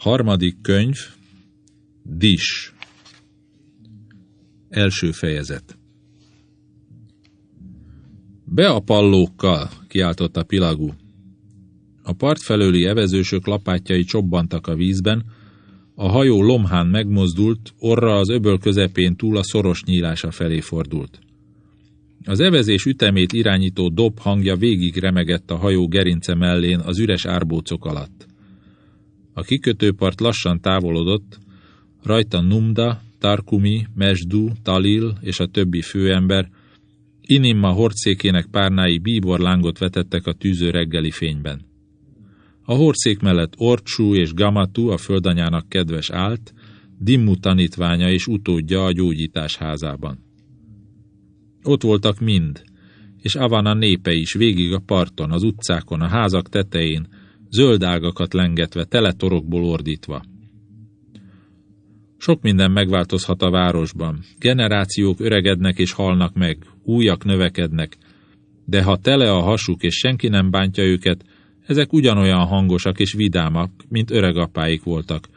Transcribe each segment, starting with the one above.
Harmadik könyv, Dis. Első fejezet. Be a pallókkal, kiáltotta Pilagú. A part felőli evezősök lapátjai csobbantak a vízben, a hajó lomhán megmozdult, orra az öböl közepén túl a szoros nyílása felé fordult. Az evezés ütemét irányító dob hangja végig remegett a hajó gerince mellén az üres árbócok alatt. A kikötőpart lassan távolodott, rajta Numda, Tarkumi, Mesdu, Talil és a többi főember, Inimma hordszékének párnái bíbor lángot vetettek a tűző reggeli fényben. A hordszék mellett Orcsú és Gamatu, a földanyának kedves állt, Dimmu tanítványa és utódja a gyógyítás házában. Ott voltak mind, és Avana népe is végig a parton, az utcákon, a házak tetején, zöld ágakat lengetve, tele torokból ordítva. Sok minden megváltozhat a városban. Generációk öregednek és halnak meg, újak növekednek, de ha tele a hasuk és senki nem bántja őket, ezek ugyanolyan hangosak és vidámak, mint öregapáik voltak.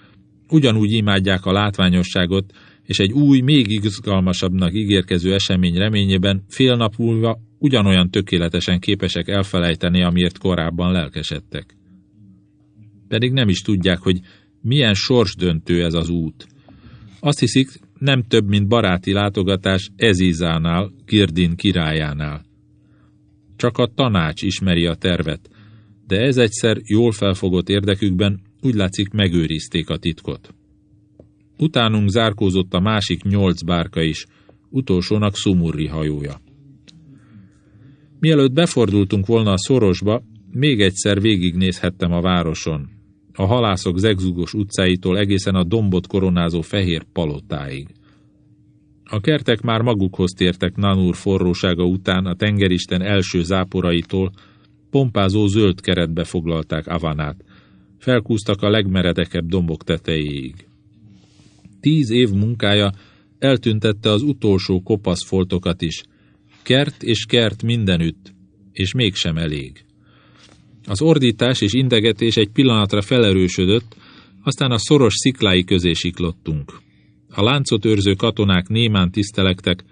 Ugyanúgy imádják a látványosságot, és egy új, még izgalmasabbnak ígérkező esemény reményében fél nap múlva ugyanolyan tökéletesen képesek elfelejteni, amiért korábban lelkesedtek. Pedig nem is tudják, hogy milyen sorsdöntő ez az út. Azt hiszik, nem több, mint baráti látogatás Ezizánál, Kirdin királyánál. Csak a tanács ismeri a tervet, de ez egyszer jól felfogott érdekükben úgy látszik megőrizték a titkot. Utánunk zárkózott a másik nyolc bárka is, utolsónak Szumurri hajója. Mielőtt befordultunk volna a szorosba, még egyszer végignézhettem a városon, a halászok zegzugos utcáitól egészen a dombot koronázó fehér palotáig. A kertek már magukhoz tértek Nanur forrósága után a tengeristen első záporaitól, pompázó zöld keretbe foglalták Avanát, felkúztak a legmeredekebb dombok tetejéig. Tíz év munkája eltüntette az utolsó kopasz foltokat is, kert és kert mindenütt, és mégsem elég. Az ordítás és indegetés egy pillanatra felerősödött, aztán a szoros sziklái közé siklottunk. A láncot őrző katonák némán tisztelektek,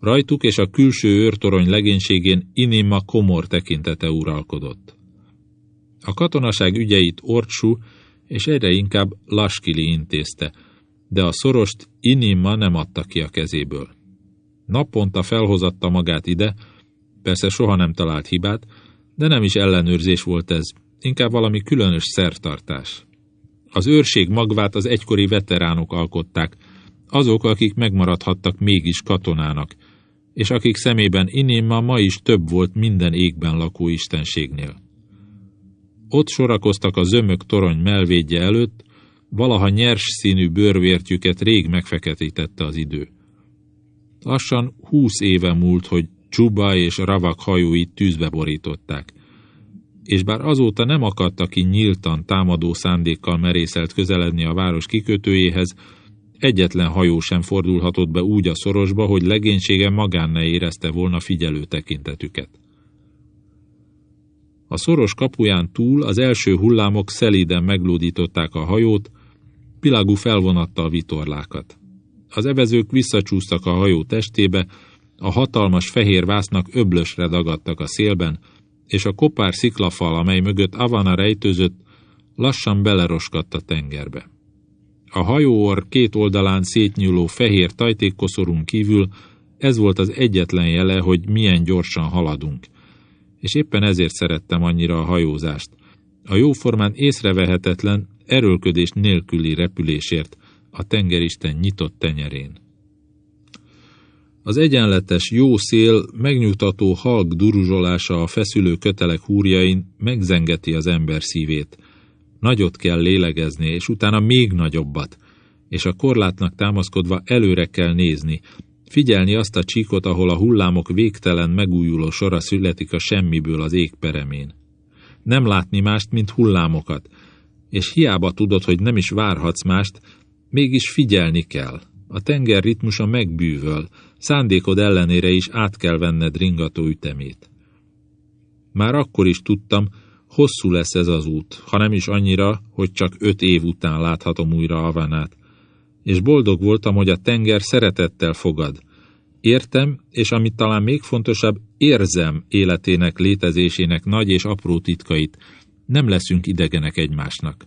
rajtuk és a külső őrtorony legénységén Inima komor tekintete uralkodott. A katonaság ügyeit Orcsú és egyre inkább Laskili intézte, de a szorost Inima nem adta ki a kezéből. Naponta felhozatta magát ide, persze soha nem talált hibát, de nem is ellenőrzés volt ez, inkább valami különös szertartás. Az őrség magvát az egykori veteránok alkották, azok, akik megmaradhattak mégis katonának, és akik szemében Inima ma is több volt minden égben lakó istenségnél. Ott sorakoztak a zömök torony melvédje előtt, valaha nyers színű bőrvértjüket rég megfeketítette az idő. Lassan húsz éve múlt, hogy Csuba és Ravak hajóit tűzbe borították. És bár azóta nem akadta ki nyíltan támadó szándékkal merészelt közeledni a város kikötőjéhez, egyetlen hajó sem fordulhatott be úgy a szorosba, hogy legénysége magán ne érezte volna figyelő tekintetüket. A szoros kapuján túl az első hullámok szelíden meglódították a hajót, Pilagú felvonatta a vitorlákat. Az evezők visszacsúsztak a hajó testébe, a hatalmas fehér vásznak öblösre dagadtak a szélben, és a kopár sziklafal, amely mögött Avana rejtőzött, lassan beleroskadt a tengerbe. A hajóor két oldalán szétnyúló fehér tajtékkoszorunk kívül ez volt az egyetlen jele, hogy milyen gyorsan haladunk. És éppen ezért szerettem annyira a hajózást. A jóformán észrevehetetlen, erőlködés nélküli repülésért a tengeristen nyitott tenyerén. Az egyenletes, jó szél, megnyugtató halk duruzsolása a feszülő kötelek húrjain megzengeti az ember szívét. Nagyot kell lélegezni, és utána még nagyobbat, és a korlátnak támaszkodva előre kell nézni, figyelni azt a csíkot, ahol a hullámok végtelen megújuló sora születik a semmiből az ég peremén. Nem látni mást, mint hullámokat, és hiába tudod, hogy nem is várhatsz mást, mégis figyelni kell. A tenger ritmusa megbűvöl, szándékod ellenére is át kell venned ringató ütemét. Már akkor is tudtam, Hosszú lesz ez az út, ha nem is annyira, hogy csak öt év után láthatom újra Havánát. És boldog voltam, hogy a tenger szeretettel fogad. Értem, és amit talán még fontosabb, érzem életének, létezésének nagy és apró titkait. Nem leszünk idegenek egymásnak.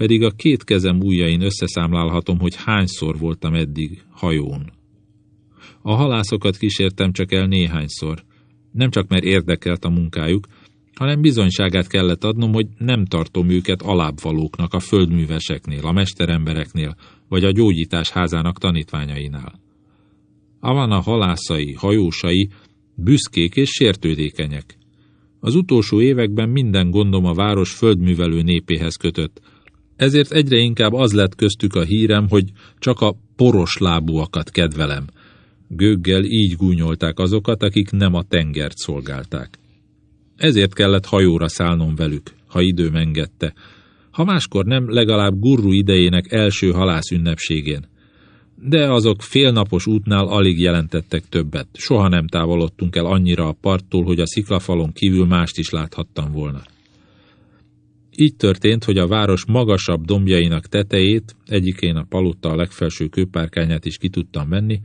Pedig a két kezem ujjain összeszámlálhatom, hogy hányszor voltam eddig hajón. A halászokat kísértem csak el néhányszor. Nem csak mert érdekelt a munkájuk, hanem bizonyságát kellett adnom, hogy nem tartom őket alábbvalóknak a földműveseknél, a mesterembereknél, vagy a gyógyítás házának tanítványainál. Avana halászai, hajósai büszkék és sértődékenyek. Az utolsó években minden gondom a város földművelő népéhez kötött, ezért egyre inkább az lett köztük a hírem, hogy csak a poros lábúakat kedvelem. Gőggel így gúnyolták azokat, akik nem a tengert szolgálták. Ezért kellett hajóra szállnom velük, ha időm engedte. Ha máskor nem, legalább gurru idejének első halász ünnepségén. De azok félnapos útnál alig jelentettek többet. Soha nem távolodtunk el annyira a parttól, hogy a sziklafalon kívül mást is láthattam volna. Így történt, hogy a város magasabb dombjainak tetejét, egyikén a palota a legfelső kőpárkányát is ki tudtam venni,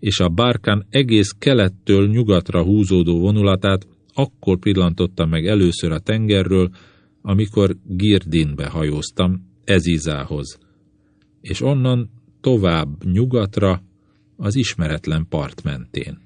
és a bárkán egész kelettől nyugatra húzódó vonulatát akkor pillantottam meg először a tengerről, amikor Girdinbe hajóztam, Ezizához, és onnan tovább nyugatra, az ismeretlen part mentén.